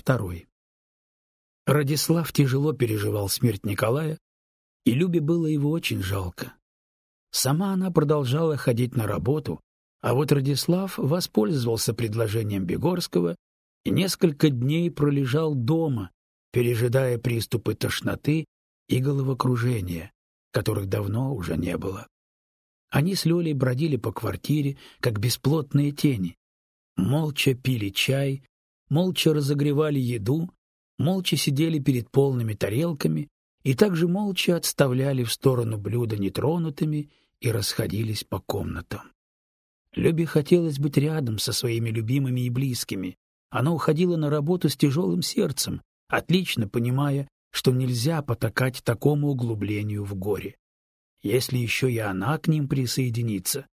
2. Радислав тяжело переживал смерть Николая, и Любе было его очень жалко. Сама она продолжала ходить на работу, а вот Радислав воспользовался предложением Бегорского и несколько дней пролежал дома, пережидая приступы тошноты и головокружения, которых давно уже не было. Они с Лёлей бродили по квартире, как бесплотные тени. Молча пили чай, молча разогревали еду, молча сидели перед полными тарелками и также молча отставляли в сторону блюда нетронутыми и расходились по комнатам. Любе хотелось быть рядом со своими любимыми и близкими. Она уходила на работу с тяжелым сердцем, отлично понимая, что нельзя потакать такому углублению в горе. Если еще и она к ним присоединится,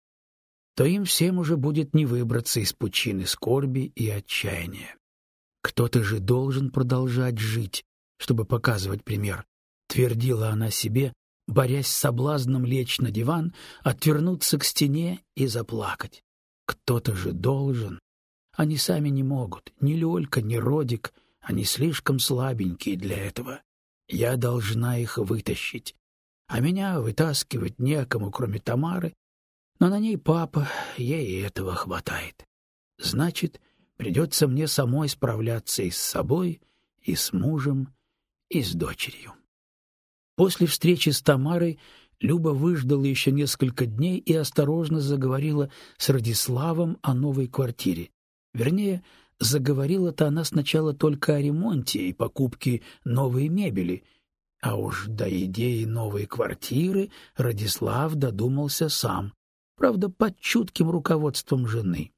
то им всем уже будет не выбраться из пучины скорби и отчаяния. Кто-то же должен продолжать жить, чтобы показывать пример, твердила она себе, борясь с соблазном лечь на диван, отвернуться к стене и заплакать. Кто-то же должен. Они сами не могут, ни Лёлька, ни Родик, они слишком слабенькие для этого. Я должна их вытащить. А меня вытаскивать некому, кроме Тамары, но на ней папа, ей этого хватает. Значит, Придется мне самой справляться и с собой, и с мужем, и с дочерью. После встречи с Тамарой Люба выждала еще несколько дней и осторожно заговорила с Радиславом о новой квартире. Вернее, заговорила-то она сначала только о ремонте и покупке новой мебели, а уж до идеи новой квартиры Радислав додумался сам, правда, под чутким руководством жены.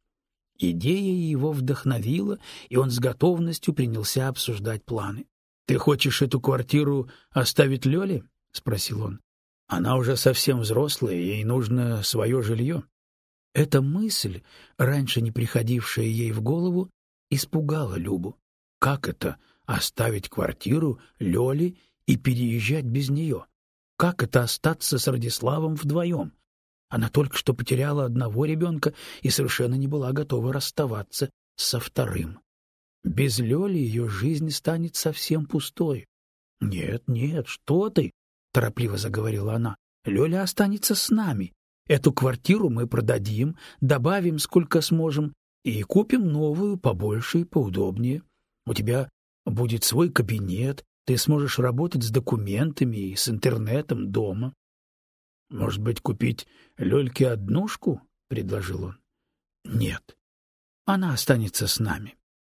Идея его вдохновила, и он с готовностью принялся обсуждать планы. — Ты хочешь эту квартиру оставить Лёле? — спросил он. — Она уже совсем взрослая, ей нужно свое жилье. Эта мысль, раньше не приходившая ей в голову, испугала Любу. Как это — оставить квартиру Лёле и переезжать без нее? Как это остаться с Радиславом вдвоем? Она только что потеряла одного ребенка и совершенно не была готова расставаться со вторым. Без Лёли ее жизнь станет совсем пустой. — Нет, нет, что ты? — торопливо заговорила она. — Лёля останется с нами. Эту квартиру мы продадим, добавим сколько сможем и купим новую, побольше и поудобнее. У тебя будет свой кабинет, ты сможешь работать с документами и с интернетом дома. Может быть, купить Лёльке однушку? — предложил он. — Нет. Она останется с нами.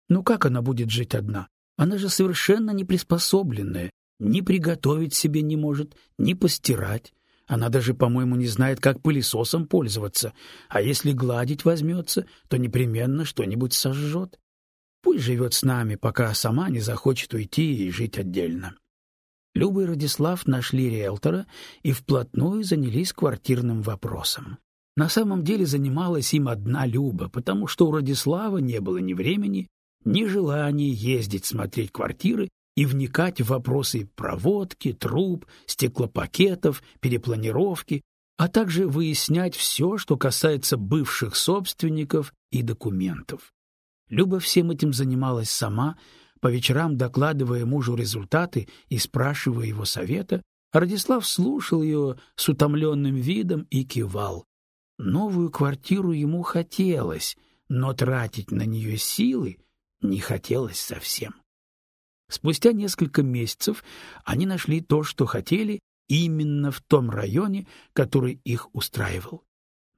Ну как она будет жить одна? Она же совершенно неприспособленная, ни приготовить себе не может, ни постирать. Она даже, по-моему, не знает, как пылесосом пользоваться, а если гладить возьмется, то непременно что-нибудь сожжет. Пусть живет с нами, пока сама не захочет уйти и жить отдельно. Люба и Радислав нашли риэлтора и вплотную занялись квартирным вопросом. На самом деле занималась им одна Люба, потому что у Радислава не было ни времени, ни желания ездить смотреть квартиры и вникать в вопросы проводки, труб, стеклопакетов, перепланировки, а также выяснять все, что касается бывших собственников и документов. Люба всем этим занималась сама, по вечерам докладывая мужу результаты и спрашивая его совета, Радислав слушал ее с утомленным видом и кивал. Новую квартиру ему хотелось, но тратить на нее силы не хотелось совсем. Спустя несколько месяцев они нашли то, что хотели, именно в том районе, который их устраивал.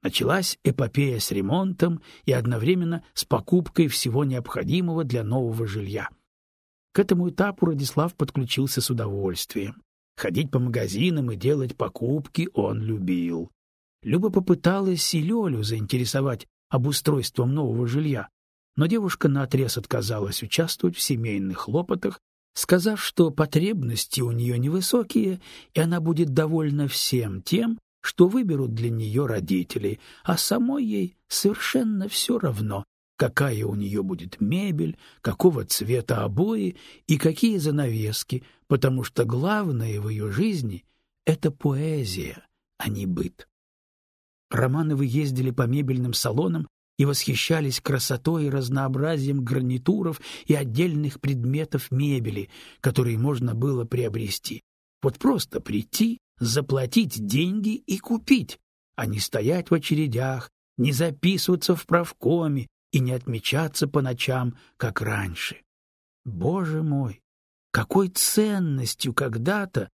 Началась эпопея с ремонтом и одновременно с покупкой всего необходимого для нового жилья — к этому этапу Радислав подключился с удовольствием. Ходить по магазинам и делать покупки он любил. Люба попыталась и Лёлю заинтересовать обустройством нового жилья, но девушка наотрез отказалась участвовать в семейных хлопотах, сказав, что потребности у нее невысокие, и она будет довольна всем тем, что выберут для нее родители, а самой ей совершенно все равно, какая у нее будет мебель, какого цвета обои и какие занавески, потому что главное в ее жизни — это поэзия, а не быт. Романовы ездили по мебельным салонам и восхищались красотой и разнообразием гарнитуров и отдельных предметов мебели, которые можно было приобрести. Вот просто прийти, заплатить деньги и купить, а не стоять в очередях, не записываться в правкоме и не отмечаться по ночам, как раньше. Боже мой, какой ценностью когда-то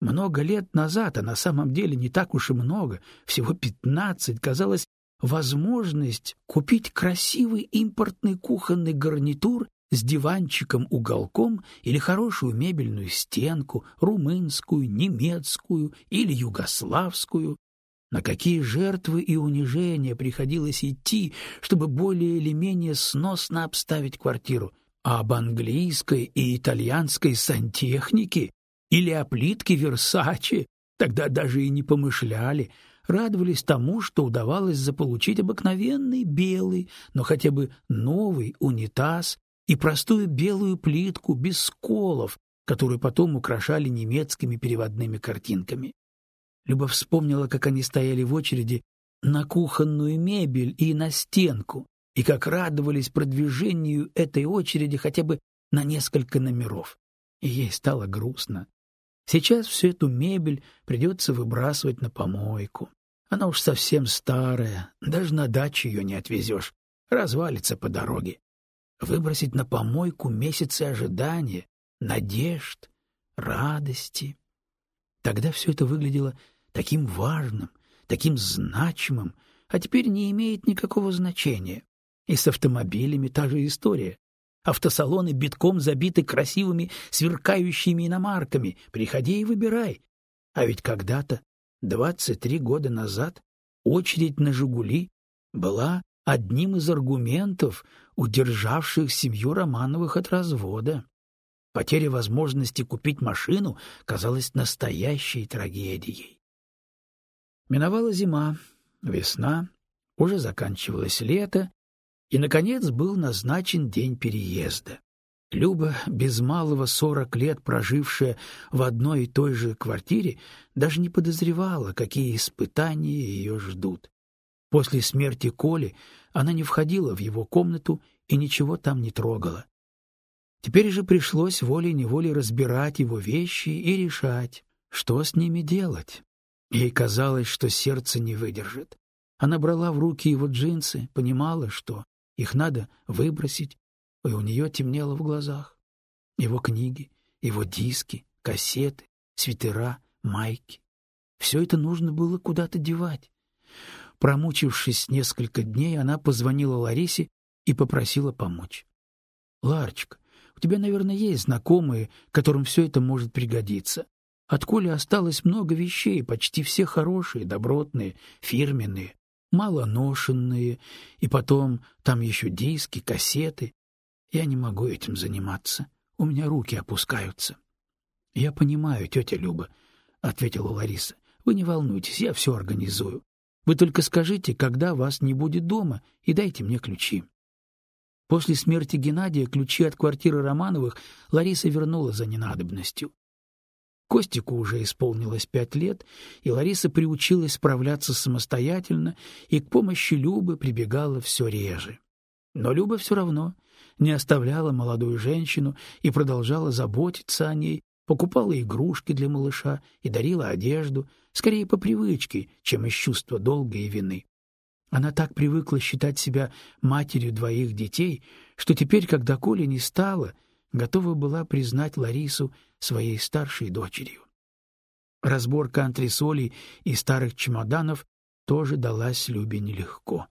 много лет назад, а на самом деле не так уж и много, всего пятнадцать, казалось, возможность купить красивый импортный кухонный гарнитур с диванчиком-уголком или хорошую мебельную стенку, румынскую, немецкую или югославскую. На какие жертвы и унижения приходилось идти, чтобы более или менее сносно обставить квартиру. А об английской и итальянской сантехнике или о плитке Версаче тогда даже и не помышляли, радовались тому, что удавалось заполучить обыкновенный белый, но хотя бы новый унитаз и простую белую плитку без сколов, которую потом украшали немецкими переводными картинками. Люба вспомнила, как они стояли в очереди на кухонную мебель и на стенку, и как радовались продвижению этой очереди хотя бы на несколько номеров. И ей стало грустно. Сейчас всю эту мебель придется выбрасывать на помойку. Она уж совсем старая, даже на дачу ее не отвезешь, развалится по дороге. Выбросить на помойку месяцы ожидания, надежд, радости. Тогда все это выглядело таким важным, таким значимым, а теперь не имеет никакого значения. И с автомобилями та же история. Автосалоны битком забиты красивыми, сверкающими иномарками. Приходи и выбирай. А ведь когда-то, двадцать три года назад, очередь на «Жигули» была одним из аргументов, удержавших семью Романовых от развода. Потеря возможности купить машину казалась настоящей трагедией. Миновала зима, весна, уже заканчивалось лето, и, наконец, был назначен день переезда. Люба, без малого сорок лет прожившая в одной и той же квартире, даже не подозревала, какие испытания ее ждут. После смерти Коли она не входила в его комнату и ничего там не трогала. Теперь же пришлось волей-неволей разбирать его вещи и решать, что с ними делать. Ей казалось, что сердце не выдержит. Она брала в руки его джинсы, понимала, что их надо выбросить, и у нее темнело в глазах. Его книги, его диски, кассеты, свитера, майки. Все это нужно было куда-то девать. Промучившись несколько дней, она позвонила Ларисе и попросила помочь. — Ларочка, у тебя, наверное, есть знакомые, которым все это может пригодиться. От Коли осталось много вещей, почти все хорошие, добротные, фирменные малоношенные, и потом там еще диски, кассеты. Я не могу этим заниматься. У меня руки опускаются. — Я понимаю, тетя Люба, — ответила Лариса. — Вы не волнуйтесь, я все организую. Вы только скажите, когда вас не будет дома, и дайте мне ключи. После смерти Геннадия ключи от квартиры Романовых Лариса вернула за ненадобностью. Костику уже исполнилось пять лет, и Лариса приучилась справляться самостоятельно и к помощи Любы прибегала все реже. Но Люба все равно не оставляла молодую женщину и продолжала заботиться о ней, покупала игрушки для малыша и дарила одежду, скорее по привычке, чем из чувства долга и вины. Она так привыкла считать себя матерью двоих детей, что теперь, когда Коля не стало, готова была признать Ларису своей старшей дочерью. Разборка антресолей и старых чемоданов тоже далась Любе нелегко.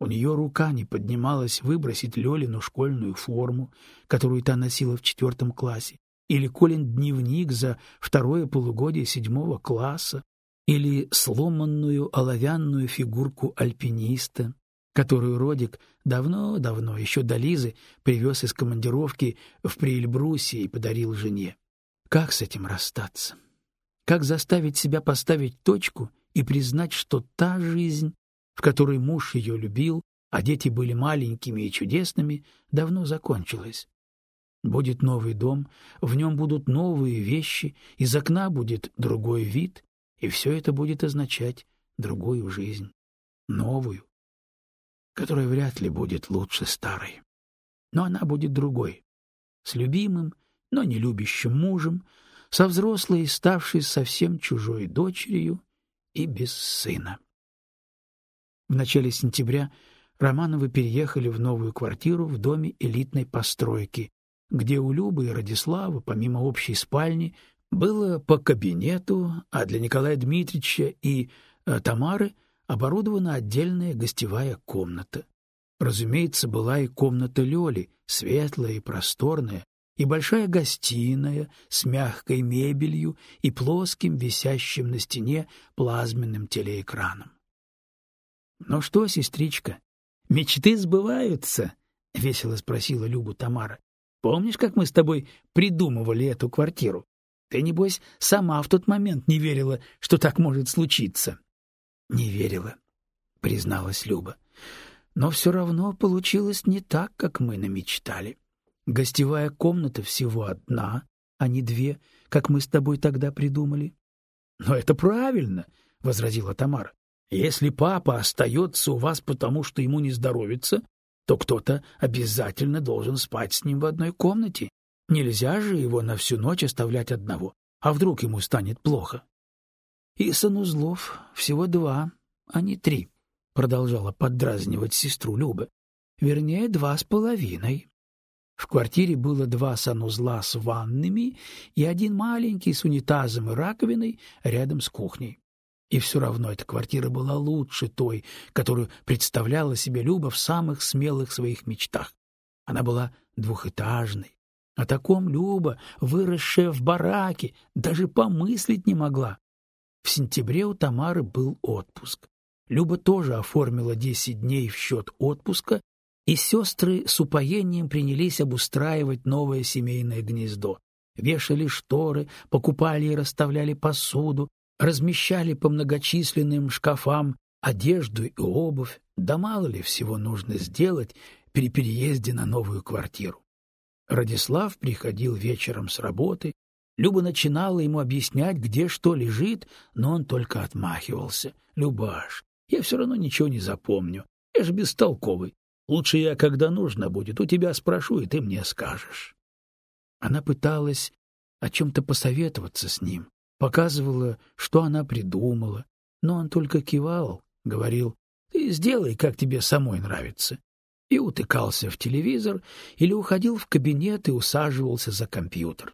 У нее рука не поднималась выбросить Лёлину школьную форму, которую та носила в четвертом классе, или Колин дневник за второе полугодие седьмого класса, или сломанную оловянную фигурку альпиниста, которую Родик давно-давно, еще до Лизы, привез из командировки в Приэльбрусе и подарил жене. Как с этим расстаться? Как заставить себя поставить точку и признать, что та жизнь, в которой муж ее любил, а дети были маленькими и чудесными, давно закончилась? Будет новый дом, в нем будут новые вещи, из окна будет другой вид, и все это будет означать другую жизнь, новую. Которая вряд ли будет лучше старой. Но она будет другой, с любимым, но не любящим мужем, со взрослой, ставшей совсем чужой дочерью и без сына. В начале сентября Романовы переехали в новую квартиру в доме элитной постройки, где у Любы и Радислава, помимо общей спальни, было по кабинету, а для Николая Дмитриевича и э, Тамары оборудована отдельная гостевая комната. Разумеется, была и комната Лёли, светлая и просторная, и большая гостиная с мягкой мебелью и плоским висящим на стене плазменным телеэкраном. «Ну что, сестричка, мечты сбываются?» — весело спросила Любу Тамара. «Помнишь, как мы с тобой придумывали эту квартиру? Ты, небось, сама в тот момент не верила, что так может случиться». «Не верила», — призналась Люба. «Но все равно получилось не так, как мы намечтали. Гостевая комната всего одна, а не две, как мы с тобой тогда придумали». «Но это правильно», — возразила Тамара. Если папа остается у вас потому, что ему не здоровится, то кто-то обязательно должен спать с ним в одной комнате. Нельзя же его на всю ночь оставлять одного, а вдруг ему станет плохо. И санузлов всего два, а не три, продолжала поддразнивать сестру Люба. Вернее, два с половиной. В квартире было два санузла с ванными и один маленький с унитазом и раковиной рядом с кухней. И все равно эта квартира была лучше той, которую представляла себе Люба в самых смелых своих мечтах. Она была двухэтажной. О таком Люба, выросшая в бараке, даже помыслить не могла. В сентябре у Тамары был отпуск. Люба тоже оформила десять дней в счет отпуска, и сестры с упоением принялись обустраивать новое семейное гнездо. Вешали шторы, покупали и расставляли посуду, размещали по многочисленным шкафам одежду и обувь, да мало ли всего нужно сделать при переезде на новую квартиру. Радислав приходил вечером с работы, Люба начинала ему объяснять, где что лежит, но он только отмахивался. «Любаш, я все равно ничего не запомню, я же бестолковый. Лучше я, когда нужно будет, у тебя спрошу, и ты мне скажешь». Она пыталась о чем-то посоветоваться с ним, показывала, что она придумала, но он только кивал, говорил «Ты сделай, как тебе самой нравится», и утыкался в телевизор или уходил в кабинет и усаживался за компьютер.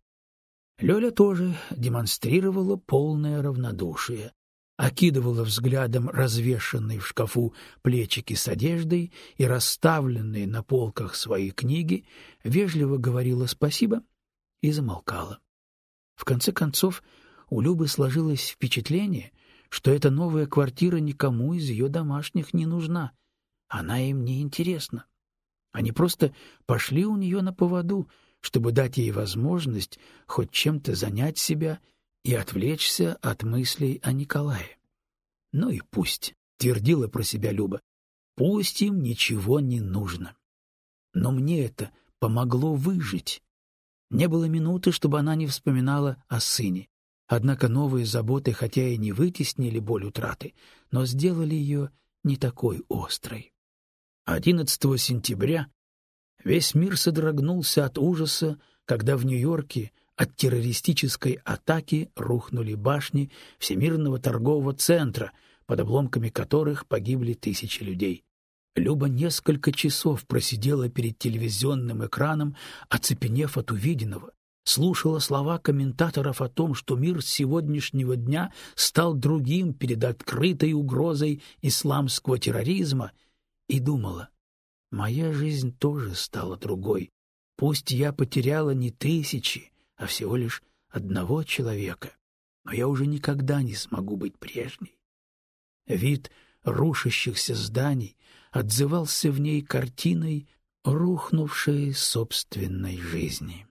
Лёля тоже демонстрировала полное равнодушие, окидывала взглядом развешанные в шкафу плечики с одеждой и расставленные на полках свои книги, вежливо говорила спасибо и замолкала. В конце концов, у Любы сложилось впечатление, что эта новая квартира никому из ее домашних не нужна. Она им не интересна. Они просто пошли у нее на поводу, чтобы дать ей возможность хоть чем-то занять себя и отвлечься от мыслей о Николае. Ну и пусть, твердила про себя Люба. Пусть им ничего не нужно. Но мне это помогло выжить. Не было минуты, чтобы она не вспоминала о сыне. Однако новые заботы, хотя и не вытеснили боль утраты, но сделали ее не такой острой. 11 сентября весь мир содрогнулся от ужаса, когда в Нью-Йорке от террористической атаки рухнули башни Всемирного торгового центра, под обломками которых погибли тысячи людей. Люба несколько часов просидела перед телевизионным экраном, оцепенев от увиденного, слушала слова комментаторов о том, что мир с сегодняшнего дня стал другим перед открытой угрозой исламского терроризма, и думала, моя жизнь тоже стала другой. Пусть я потеряла не тысячи, а всего лишь одного человека, но я уже никогда не смогу быть прежней. Вид рушащихся зданий отзывался в ней картиной рухнувшей собственной жизни.